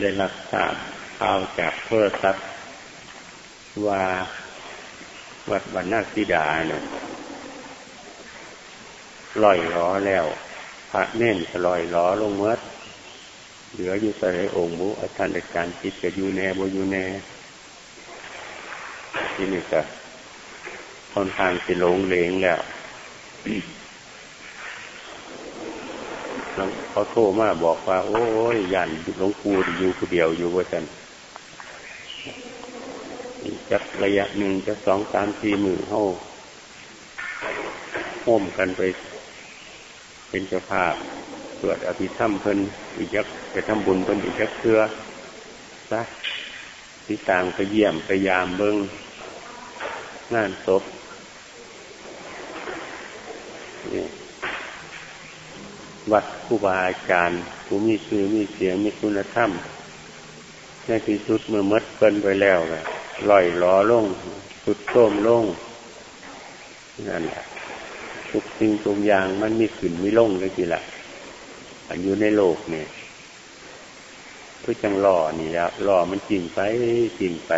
ได้รับทราบข่าวจากโทรศัพท์ว่าวัดบรรณาธิดาเนี่ยลอยล้อแล้ว พระเน่นจะลอยล้อลงเมื่อเหลืออยู่ใส่องค์บุอาจารย์อาจารย์จิตจะอยู่แน่บ่อยู่แน่ที่นี่ก็ค่อนข้างสิหลงเลงแล้ว เขาโทรมาบอกว่า โอ้ยยันหลวงปู่อยู่คนเดียวอยู่ว่าจันจักระยะหนึ่งจะสองสามสี่หมื่นเท่าโฮมกันไป เป็นเจ้าภาพตรวจอภิธรรมเพิ่นอีกจักไปทำบุญเพิ่นอีกจักเพื่อซะที่ต่างไปเยี่ยมไปยามเบิ้งงานศพ วัดผู้บาอาจารย์ผู้มีชื่อมีเสียงมีคุณธรรมในที่สุดเมื่อมดเกินไปแล้วไงลอยล้อลงสุดโต้มลงนั่นแหละทุกสิ่งทุกอย่างมันมีขึ้นมีลงเลยทีละอันอยู่ในโลกเนี่ยเพื่อจังหล่อนี่ล้วหล่อมันจริงไปจริงไป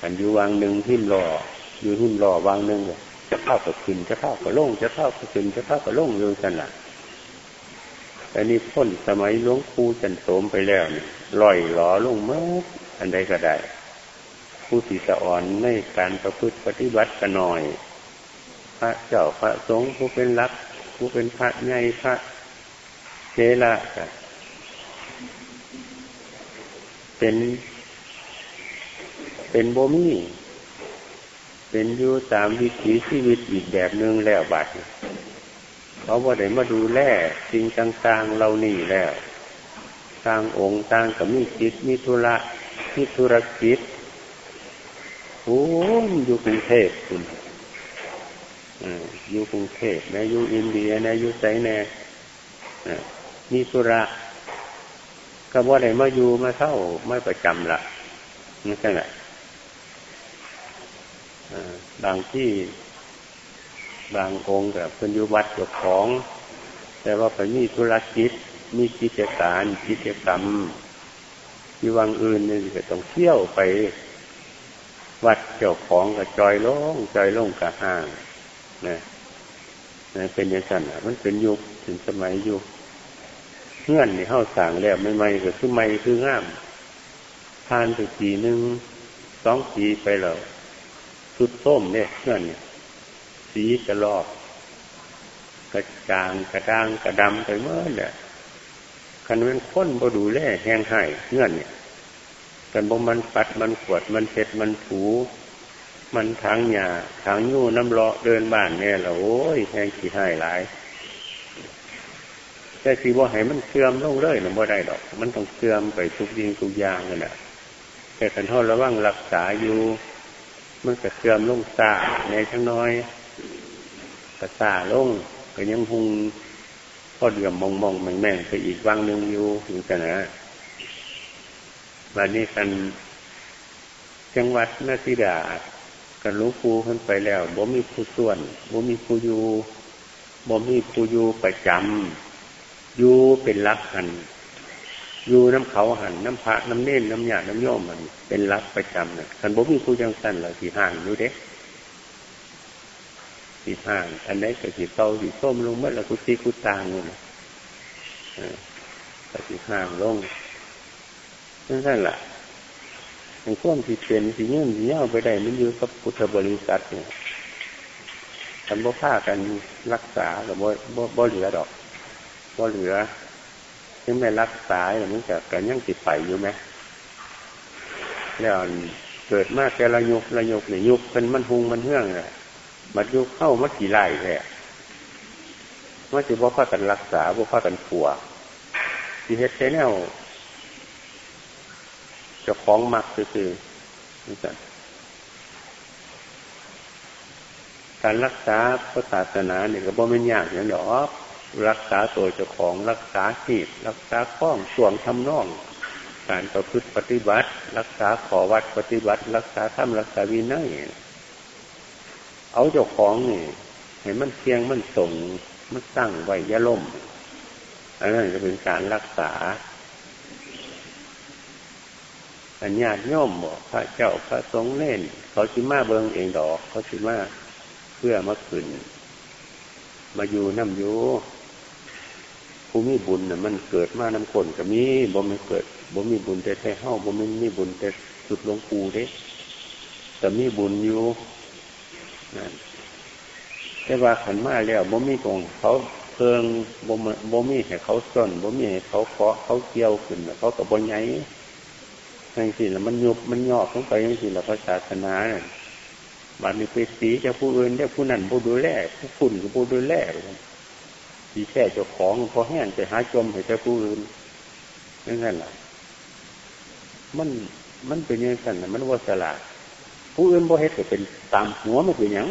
กันอยู่วางหนึ่งทิ้มหล่ออยู่ทิ้มหล่อวางหนึ่งจะเข้ากับขึ้นจะเข้ากับลงจะเข้ากับขึ้นจะเข้ากับลงเรื่องกันล่ะ อันนี้พ้นสมัยหลวงปู่จันโสมไปแล้วนี่ลอยหล่อลงมื่ออันใดก็ได้ ผู้ที่สะอ่อนในการประพฤติปฏิบัติกันหน่อย พระเจ้าพระสงฆ์ผู้เป็นรัก ผู้เป็นพระใหญ่พระเจระเป็น เป็นโบมี่เป็นอยู่ตามวิถีชีวิตอีกแบบหนึ่งแล้วบัด เขาว่าได้มาดูแลสิ่งต่าง ๆ เรานี่แล้วต่างองค์ต่างกับมีจิตมีธุระมีธุรกิจโอ้อยู่กรุงเทพคุณอยู่กรุงเทพนะอยู่อินเดียนะอยู่ไซแน่มีธุระก็ว่าได้มาอยู่มาเท่าไม่ประจำละนี่ใช่ไหมบางที่ บางองค์กับเป็นยุวัดเจ้าของ แต่ว่าไปมีธุรกิจมีกิจการกิจกรรมที่วังอื่นนี่ก็ต้องเที่ยวไป วัดเจ้าของกับจอยลงจอยลงกับห้างนะนะเป็นอย่างนั้นมันเป็นยุคถึงสมัยยุคเงื่อนในเข้าสั่งแล้วไม่ไม่ก็คือไม่คืองามทานไปปีหนึ่งสองปีไปแล้วสุดส้มเนี่ยเงื่อนเนี่ย สีกระลอกกระจางกระด้างกระดำไปเมื่อเนี่ยคันเป็นค้นบ่ดูแลแห้งให้เงื่อนเนี่ยกันบ่มันปัดมันขวดมันเช็ดมันถู มันทางหยาทางยู่น้ำเลาะเดินบ้านเนี่ยเราโอ้ยแห้งขี้ให้หลายแต่สีว่ให้มันเสื่อมลงเลยนะบ่ได้ดอก มันต้องเสื่อมไปทุกยิงทุกอย่างนั่นแหละแต่ขันทอดระว่างรักษาอยู่ มันจะเสื่อมลงซาในทั้งน้อย กระซาลงก็ยังพุงพอเดือมมองมองแม่งแม่งไปอีกวังหนึ่งอยู่ถึงกันนะวันนี้กันจังหวัดนาทิดากันลูกปูขึ้นไปแล้วบ่มีผู้ส่วนบ่มีผู้อยู่บ่มีผู้อยู่ประจำอยู่เป็นรักหันอยู่น้ำเขาหันน้ำพระน้ำเน่นน้ำหยาดน้ำย่อมมันเป็นรักประจำเนี่ยกันบ่มีผู้ยังสั้นเลยที่ห่างอยู่เด็ก สีห่าง อันไหนก็สีเตาสีส้มลงเมื่อละกุฏิกุตางเลยก็สีห่างลงนั่นแหละในข้อมที่เป็นสีเงื่อนสีเงาไปได้มันอยู่กับพุทธบริษัทเนี่ยกันบ่ผ้ากันรักษาหรือบ่บ่บ่เหลือดอกบ่เหลือถึงแม้รักษาอย่างนี้จะกันยังติดไปอยู่ไหมแล้วเกิดมากแกละยุกละยุกเนี่ยยุกเป็นมันหุงมันเฮื่องเลย มันยุเข้ามันกี่ไร่แท้มันจะบ่พากันรักษาบ่พากันขัวทีเฮ็ดแค่แนวจะคล้องมักคือนี่จัการรักษาพระศาสนาเนี่ยก็บ่ไม่ยากอย่างหรอกรักษาตัวเจ้าของรักษาขีดรักษาข้องส่วงทำน่อง การประพฤติปฏิบัติ รักษาขอวัดปฏิบัติ รักษาธรรมรักษาวินัย เอาเจ้าของนี่เห็นมันเพียงมันส่งมันสร้งไว้ยะล่มอันนั้นจะเป็นการรักษาอัญญาติโยมบอกพระเจ้าพระสงฆ์เล่น เขาชิมาเบิงเองดอก เขาชิมาเพื่อมาขึ้น มาอยู่น้ำอยู่ผู้มีบุญน่ะมันเกิดมาน้ำคนกับมีบ่มีเกิดบ่มีบุญแต่แท้เฮ้าบ่มีมีบุญแต่สุดลงปูเด้แต่มีบุญอยู่ แต่ว่าขันมาแล้วบ่มีตรงเขาเพิงบ่บ่มีให้เขาส้นบ่มีให้เขาเคาะเขาเกี่ยวขึ้นเขากับบ่ไงย่างสิแล้วมันยุบมันยอกลงไปย่างสิแล้วพระศาสนาเนี่ยบาดนี้ไปสีจะผู้อื่นได้ผู้นั้นผู้ดูแลผู้คุณกับผู้ดูแลสีแค่เจ้าของพอแห้งไปหาจมให้แต่ผู้อื่นนั่นแหละมันมันเป็นยังไงนมันว่าสลาด ผู้อื่นบ่เฮ็ดก็เป็นตามหัวมันเป็นยัง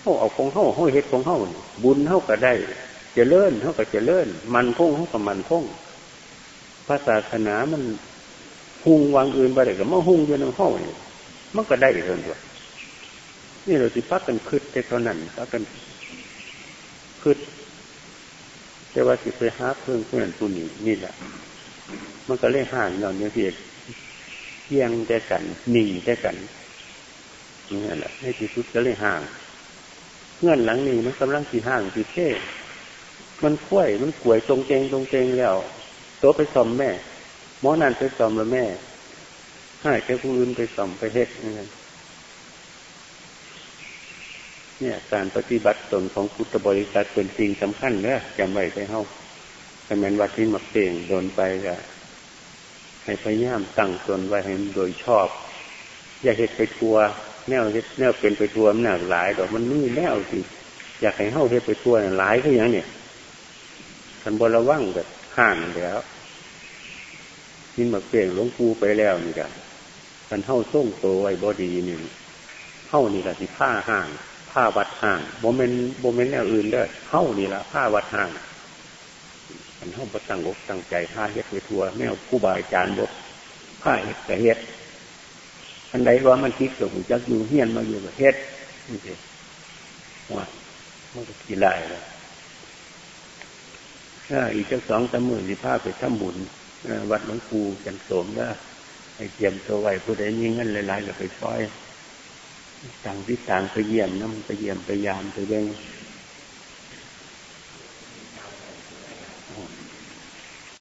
เขาเอาของเขาเขาเฮ็ดของเขาบุญเขาก็ได้จะเลื่อนเขาก็จะเลื่อนมันคงเขาก็มันคงพระศาสนามันหุ่งวางอื่นไปเลยก็มาหุ่งอยู่ในห้องนี่มันก็ได้เท่านั้นนี่เราสิพักกันคืดแต่เท่านั้นพักกันคืดแต่ว่าสิไปหาเพิ่งเพื่อนผู้นี้นี่แหละ มันก็เลยห่างเราเนี่ยเพียเที่ยงแต่กันหนีแต่กัน นี่แหละในที่สุดก็เลยห่างเงื่อนหลังนี้มันกำลังสีห่างสีเท่มันคุ้ยมันกวยตรงเจงตรงเจงแล้วโตไปซ่อมแม่หมอนันไปซ่อมแล้วแม่ให้แค่ผู้อื่นไปซ่อมไปเฮ็ดนี่เนี่ยการปฏิบัติตนของพุทธบริษัทเป็นสิ่งสำคัญเนอะจำไว้ไปเฮ้าถ้าแม้นวัดที่มักเต่งโดนไปก็ให้พยายามตั้งตนไว้ให้โดยชอบ อย่าเฮ็ดไปทัว แนวเแนวเป็นไปทัวมันหนักหลายดอกมันนี่แนวสิอยากให้เฮ้าเฮ็ดไปทัวหลายคืออย่างเนี่ยทันบระวังแบบห่างแล้วนี่มาเปลี่ยนหลวงปู่ไปแล้วนี่กันมันเฮ้าส่งโตไว้บอดีนี่เฮ้านี่แหละที่ผ้าห่างผ้าวัดห่างโมเมนโมเมนแนวอื่นเด้อเฮ้านี่ละผ้าวัดห่างมันเฮ้าประตั้งอกตั้งใจผ้าเฮ็ดไปทัวแนวผู้บาอาจารย์บกผ้าเฮ็ดแต่เฮ็ด อันใดว่ามันคิดกับผมจักอยู่เฮียนมาอยู่กับเฮ็ดนี่สิว่ามันก็กี่ลายแล้วถ้าอีกสักสองสามหมื่นสิผ้าไปทำบุญวัดหลวงปู่จันโสมได้ให้เตรียมตัวไว้ผู้ใดมีเงินหลายๆก็ไปช่วยต่างที่ต่างไปเยี่ยมน้ำไปเยี่ยมไปยามไปเบ่ง